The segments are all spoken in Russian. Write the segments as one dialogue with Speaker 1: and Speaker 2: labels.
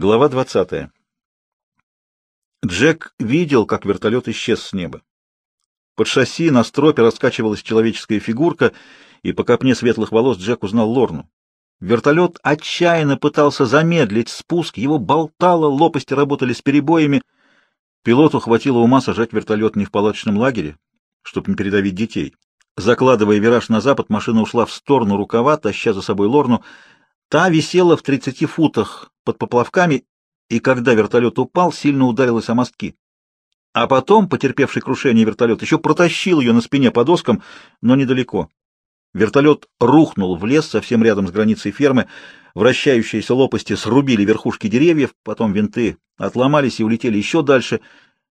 Speaker 1: Глава 20. Джек видел, как вертолет исчез с неба. Под шасси на стропе раскачивалась человеческая фигурка, и по копне светлых волос Джек узнал Лорну. Вертолет отчаянно пытался замедлить спуск, его болтало, лопасти работали с перебоями. Пилоту хватило ума сажать вертолет не в палаточном лагере, чтобы не передавить детей. Закладывая вираж на запад, машина ушла в сторону рукава, таща за собой Лорну. Та висела в 30 футах под поплавками, и когда вертолет упал, сильно ударилась о мостки. А потом, потерпевший крушение вертолет, еще протащил ее на спине по доскам, но недалеко. Вертолет рухнул в лес совсем рядом с границей фермы, вращающиеся лопасти срубили верхушки деревьев, потом винты отломались и улетели еще дальше.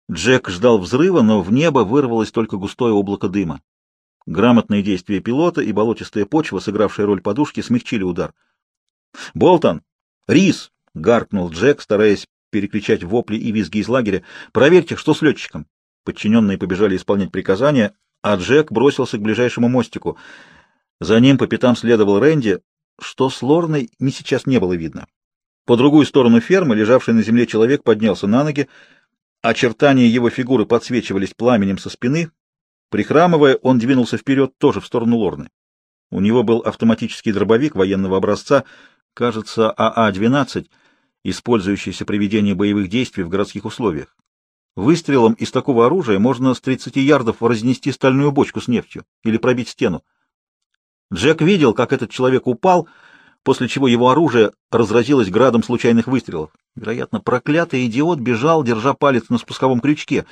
Speaker 1: Джек ждал взрыва, но в небо вырвалось только густое облако дыма. Грамотные действия пилота и болотистая почва, сыгравшая роль подушки, смягчили удар. «Болтон! Рис!» — гаркнул Джек, стараясь перекричать вопли и визги из лагеря. «Проверьте, что с летчиком». Подчиненные побежали исполнять приказания, а Джек бросился к ближайшему мостику. За ним по пятам следовал Рэнди. Что с Лорной, не сейчас не было видно. По другую сторону фермы, лежавший на земле человек, поднялся на ноги. Очертания его фигуры подсвечивались пламенем со спины. Прихрамывая, он двинулся вперед тоже в сторону Лорны. У него был автоматический дробовик военного образца, кажется, АА-12, использующийся при ведении боевых действий в городских условиях. Выстрелом из такого оружия можно с 30 ярдов разнести стальную бочку с нефтью или пробить стену. Джек видел, как этот человек упал, после чего его оружие разразилось градом случайных выстрелов. Вероятно, проклятый идиот бежал, держа палец на спусковом крючке,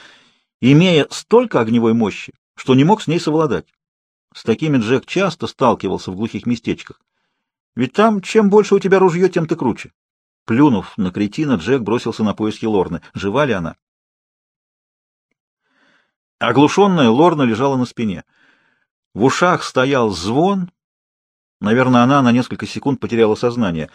Speaker 1: имея столько огневой мощи, что не мог с ней совладать. С такими Джек часто сталкивался в глухих местечках. Ведь там, чем больше у тебя ружье, тем ты круче. Плюнув на кретина, Джек бросился на поиски Лорны. Жива ли она? Оглушенная Лорна лежала на спине. В ушах стоял звон. Наверное, она на несколько секунд потеряла сознание.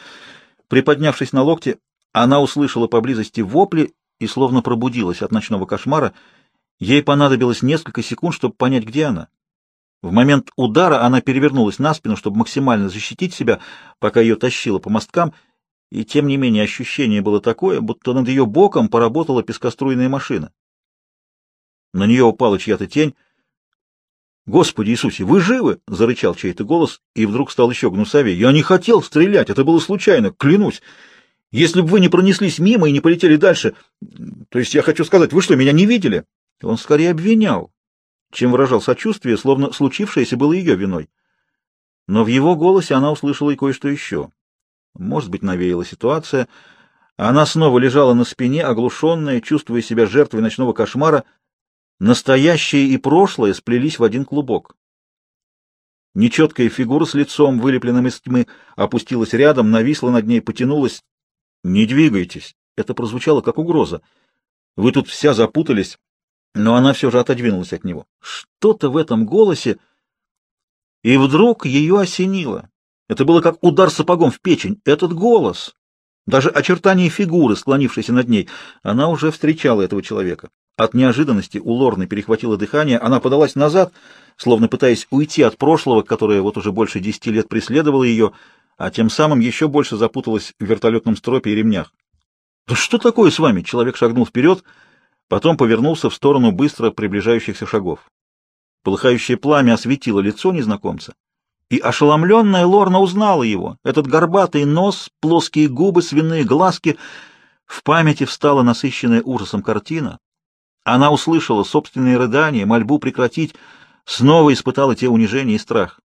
Speaker 1: Приподнявшись на локте, она услышала поблизости вопли и словно пробудилась от ночного кошмара. Ей понадобилось несколько секунд, чтобы понять, где она. В момент удара она перевернулась на спину, чтобы максимально защитить себя, пока ее тащило по мосткам, и тем не менее ощущение было такое, будто над ее боком поработала пескоструйная машина. На нее упала чья-то тень. «Господи Иисусе, вы живы?» — зарычал чей-то голос, и вдруг стал еще гнусавее. «Я не хотел стрелять, это было случайно, клянусь. Если бы вы не пронеслись мимо и не полетели дальше... То есть я хочу сказать, вы что, меня не видели?» Он скорее обвинял, чем выражал сочувствие, словно случившееся было ее виной. Но в его голосе она услышала и кое-что еще. Может быть, навеяла ситуация. Она снова лежала на спине, оглушенная, чувствуя себя жертвой ночного кошмара. Настоящее и прошлое сплелись в один клубок. Нечеткая фигура с лицом, вылепленным из тьмы, опустилась рядом, нависла над ней, потянулась. «Не двигайтесь!» Это прозвучало как угроза. «Вы тут вся запутались но она все же отодвинулась от него. Что-то в этом голосе... И вдруг ее осенило. Это было как удар сапогом в печень. Этот голос, даже очертания фигуры, склонившейся над ней, она уже встречала этого человека. От неожиданности у Лорны перехватило дыхание, она подалась назад, словно пытаясь уйти от прошлого, которое вот уже больше десяти лет преследовало ее, а тем самым еще больше запуталась в вертолетном стропе и ремнях. «Да что такое с вами?» Человек шагнул вперед — Потом повернулся в сторону быстро приближающихся шагов. Полыхающее пламя осветило лицо незнакомца, и ошеломленная Лорна узнала его. Этот горбатый нос, плоские губы, свиные глазки. В памяти встала насыщенная ужасом картина. Она услышала собственные рыдания, мольбу прекратить, снова испытала те унижения и страх.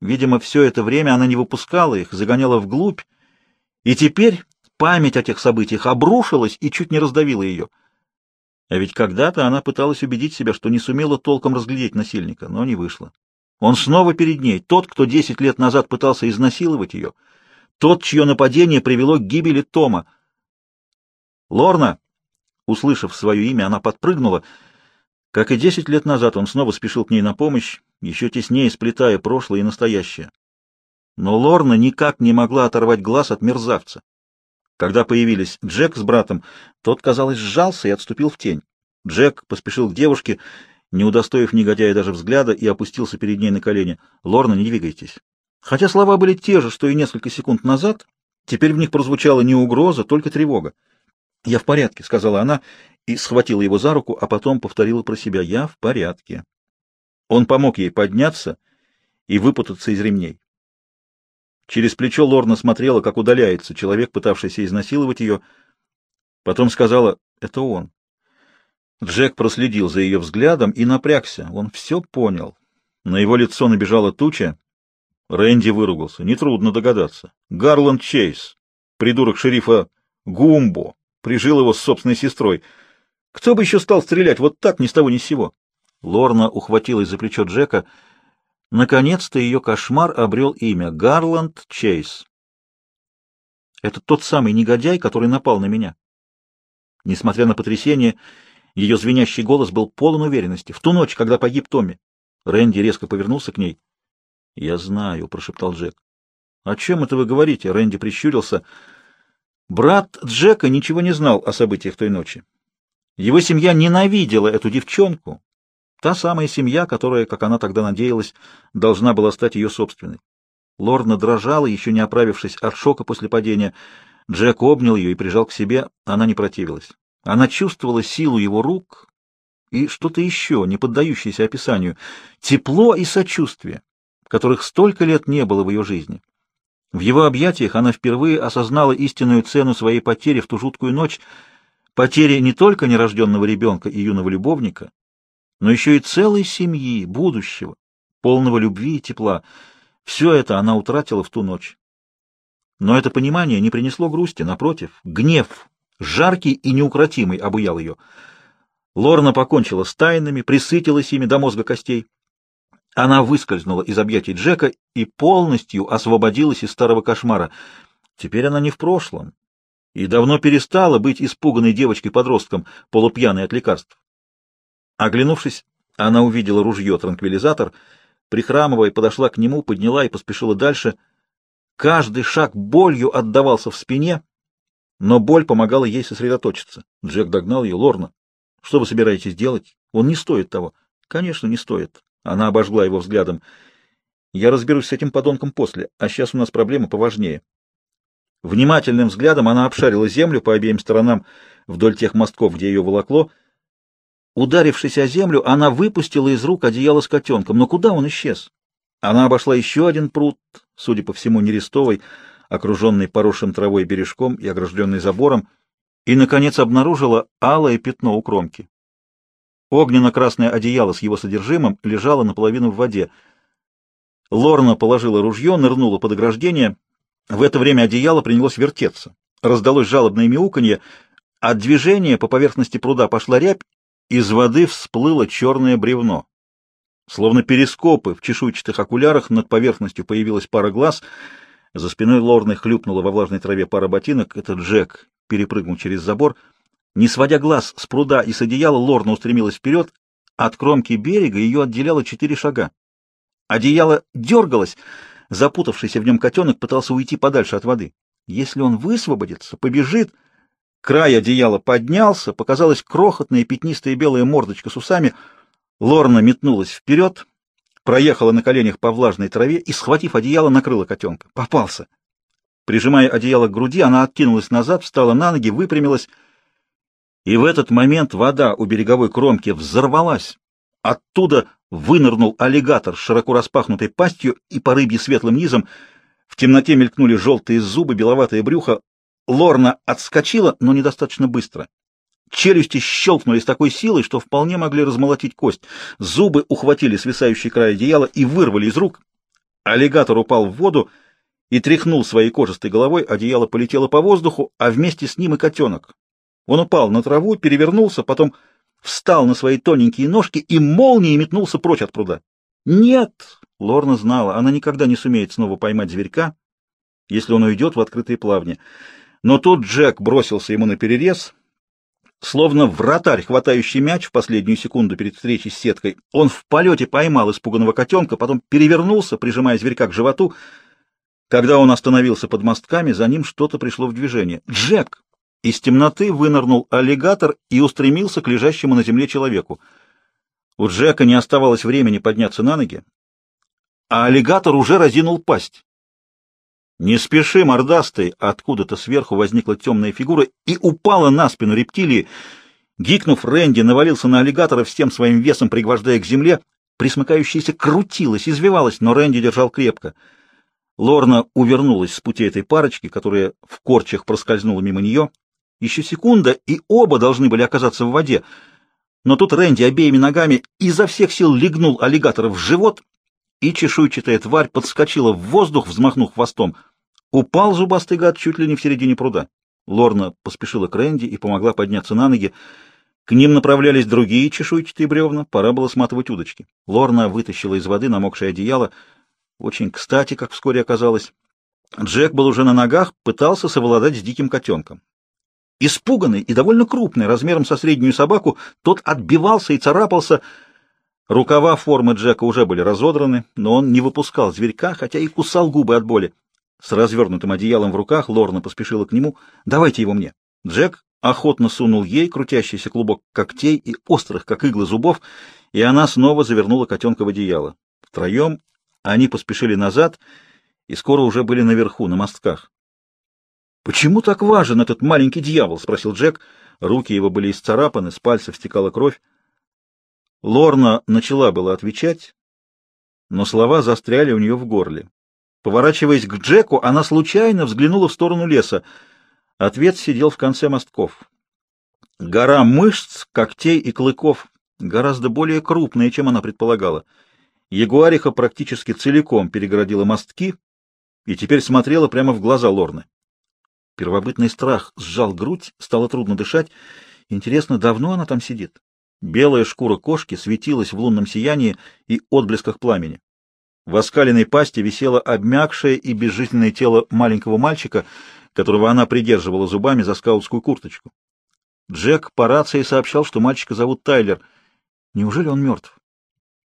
Speaker 1: Видимо, все это время она не выпускала их, загоняла вглубь, и теперь память о тех событиях обрушилась и чуть не раздавила ее. А ведь когда-то она пыталась убедить себя, что не сумела толком разглядеть насильника, но не вышло. Он снова перед ней, тот, кто десять лет назад пытался изнасиловать ее, тот, чье нападение привело к гибели Тома. «Лорна!» Услышав свое имя, она подпрыгнула. Как и десять лет назад, он снова спешил к ней на помощь, еще теснее сплетая прошлое и настоящее. Но Лорна никак не могла оторвать глаз от мерзавца. Когда появились Джек с братом, тот, казалось, сжался и отступил в тень. Джек поспешил к девушке, не удостоив негодяя даже взгляда, и опустился перед ней на колени. «Лорна, не двигайтесь». Хотя слова были те же, что и несколько секунд назад, Теперь в них прозвучала не угроза, только тревога. «Я в порядке», — сказала она и схватила его за руку, а потом повторила про себя «Я в порядке». Он помог ей подняться и выпутаться из ремней. Через плечо Лорна смотрела, как удаляется человек, пытавшийся изнасиловать ее. Потом сказала «Это он». Джек проследил за ее взглядом и напрягся. Он все понял. На его лицо набежала туча. Рэнди выругался. Нетрудно догадаться. Гарланд Чейз, придурок шерифа Гумбо, прижил его с собственной сестрой. Кто бы еще стал стрелять вот так, ни с того ни с сего? Лорна ухватилась за плечо Джека. Наконец-то ее кошмар обрел имя — Гарланд Чейз. Это тот самый негодяй, который напал на меня. Несмотря на потрясение, ее звенящий голос был полон уверенности. В ту ночь, когда погиб Томми, Рэнди резко повернулся к ней. — Я знаю, — прошептал Джек. — О чем это вы говорите? — Рэнди прищурился. Брат Джека ничего не знал о событиях той ночи. Его семья ненавидела эту девчонку, Та самая семья, которая, как она тогда надеялась, должна была стать ее собственной. Лорна дрожала, еще не оправившись от шока после падения. Джек обнял ее и прижал к себе. Она не противилась. Она чувствовала силу его рук и что-то еще, не поддающееся описанию. Тепло и сочувствие, которых столько лет не было в ее жизни. В его объятиях она впервые осознала истинную цену своей потери в ту жуткую ночь, потери не только нерожденного ребенка и юного любовника, но еще и целой семьи, будущего, полного любви и тепла. Все это она утратила в ту ночь. Но это понимание не принесло грусти, напротив, гнев, жаркий и неукротимый, обуял ее. Лорна покончила с тайнами, присытилась ими до мозга костей. Она выскользнула из объятий Джека и полностью освободилась из старого кошмара. Теперь она не в прошлом и давно перестала быть испуганной девочкой-подростком, полупьяной от лекарств. Оглянувшись, она увидела ружье-транквилизатор, прихрамывая, подошла к нему, подняла и поспешила дальше. Каждый шаг болью отдавался в спине, но боль помогала ей сосредоточиться. Джек догнал ее. «Лорна, что вы собираетесь делать? Он не стоит того». «Конечно, не стоит». Она обожгла его взглядом. «Я разберусь с этим подонком после, а сейчас у нас проблема поважнее». Внимательным взглядом она обшарила землю по обеим сторонам вдоль тех мостков, где ее волокло, Ударившись о землю, она выпустила из рук одеяло с котенком. Но куда он исчез? Она обошла еще один пруд, судя по всему, нерестовый, окруженный поросшим травой бережком и огражденный забором, и, наконец, обнаружила алое пятно у кромки. Огненно-красное одеяло с его содержимым лежало наполовину в воде. Лорна положила ружье, нырнула под ограждение. В это время одеяло принялось вертеться. Раздалось жалобное мяуканье. От движения по поверхности пруда пошла рябь, из воды всплыло черное бревно. Словно перископы в чешуйчатых окулярах над поверхностью появилась пара глаз. За спиной Лорны хлюпнула во влажной траве пара ботинок. Это Джек перепрыгнул через забор. Не сводя глаз с пруда и с одеяла, Лорна устремилась вперед. От кромки берега ее отделяло четыре шага. Одеяло дергалось. Запутавшийся в нем котенок пытался уйти подальше от воды. Если он высвободится, побежит... Край одеяла поднялся, показалась крохотная пятнистая белая мордочка с усами. Лорна метнулась вперед, проехала на коленях по влажной траве и, схватив одеяло, накрыла котенка. Попался. Прижимая одеяло к груди, она откинулась назад, встала на ноги, выпрямилась. И в этот момент вода у береговой кромки взорвалась. Оттуда вынырнул аллигатор с широко распахнутой пастью и по рыбье светлым низом. В темноте мелькнули желтые зубы, беловатое брюхо. Лорна отскочила, но недостаточно быстро. Челюсти щелкнули с такой силой, что вполне могли размолотить кость. Зубы ухватили свисающий край одеяла и вырвали из рук. Аллигатор упал в воду и тряхнул своей кожистой головой, одеяло полетело по воздуху, а вместе с ним и котенок. Он упал на траву, перевернулся, потом встал на свои тоненькие ножки и молнией метнулся прочь от пруда. «Нет!» — Лорна знала, она никогда не сумеет снова поймать зверька, если он уйдет в открытые плавни. Но тут Джек бросился ему на перерез, словно вратарь, хватающий мяч в последнюю секунду перед встречей с сеткой. Он в полете поймал испуганного котенка, потом перевернулся, прижимая зверька к животу. Когда он остановился под мостками, за ним что-то пришло в движение. «Джек!» Из темноты вынырнул аллигатор и устремился к лежащему на земле человеку. У Джека не оставалось времени подняться на ноги, а аллигатор уже разинул пасть. «Не спеши, мордастый!» Откуда-то сверху возникла темная фигура и упала на спину рептилии. Гикнув, Рэнди навалился на аллигатора всем своим весом, пригвождая к земле. Присмыкающаяся крутилась, извивалась, но Рэнди держал крепко. Лорна увернулась с пути этой парочки, которая в корчах проскользнула мимо нее. Еще секунда, и оба должны были оказаться в воде. Но тут Рэнди обеими ногами изо всех сил легнул аллигатора в живот, и чешуйчатая тварь подскочила в воздух, взмахнув хвостом. Упал зубастый гад чуть ли не в середине пруда. Лорна поспешила к Рэнди и помогла подняться на ноги. К ним направлялись другие чешуйчатые бревна, пора было сматывать удочки. Лорна вытащила из воды намокшее одеяло. Очень кстати, как вскоре оказалось. Джек был уже на ногах, пытался совладать с диким котенком. Испуганный и довольно крупный, размером со среднюю собаку, тот отбивался и царапался. Рукава формы Джека уже были разодраны, но он не выпускал зверька, хотя и кусал губы от боли. С развернутым одеялом в руках Лорна поспешила к нему. «Давайте его мне». Джек охотно сунул ей крутящийся клубок когтей и острых, как иглы, зубов, и она снова завернула котенка в одеяло. Втроем они поспешили назад и скоро уже были наверху, на мостках. «Почему так важен этот маленький дьявол?» — спросил Джек. Руки его были исцарапаны, с пальцев стекала кровь. Лорна начала было отвечать, но слова застряли у нее в горле. Поворачиваясь к Джеку, она случайно взглянула в сторону леса. Ответ сидел в конце мостков. Гора мышц, когтей и клыков, гораздо более крупная, чем она предполагала. Ягуариха практически целиком перегородила мостки и теперь смотрела прямо в глаза Лорны. Первобытный страх сжал грудь, стало трудно дышать. Интересно, давно она там сидит? Белая шкура кошки светилась в лунном сиянии и отблесках пламени. В оскаленной пасти висело обмякшее и безжизненное тело маленького мальчика, которого она придерживала зубами за скаутскую курточку. Джек по рации сообщал, что мальчика зовут Тайлер. Неужели он мертв?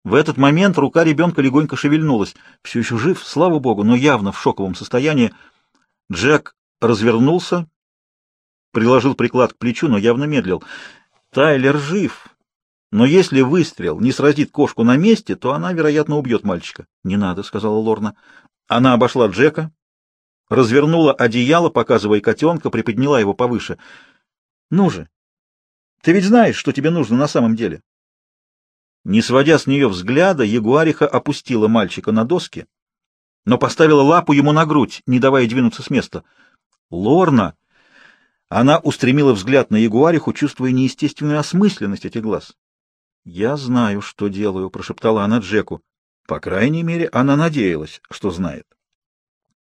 Speaker 1: В этот момент рука ребенка легонько шевельнулась. Все еще жив, слава богу, но явно в шоковом состоянии. Джек развернулся, приложил приклад к плечу, но явно медлил. Тайлер жив, но если выстрел не сразит кошку на месте, то она, вероятно, убьет мальчика. — Не надо, — сказала Лорна. Она обошла Джека, развернула одеяло, показывая котенка, приподняла его повыше. — Ну же, ты ведь знаешь, что тебе нужно на самом деле. Не сводя с нее взгляда, Ягуариха опустила мальчика на доски, но поставила лапу ему на грудь, не давая двинуться с места. «Лорна!» Она устремила взгляд на Ягуариху, чувствуя неестественную осмысленность этих глаз. «Я знаю, что делаю», — прошептала она Джеку. По крайней мере, она надеялась, что знает.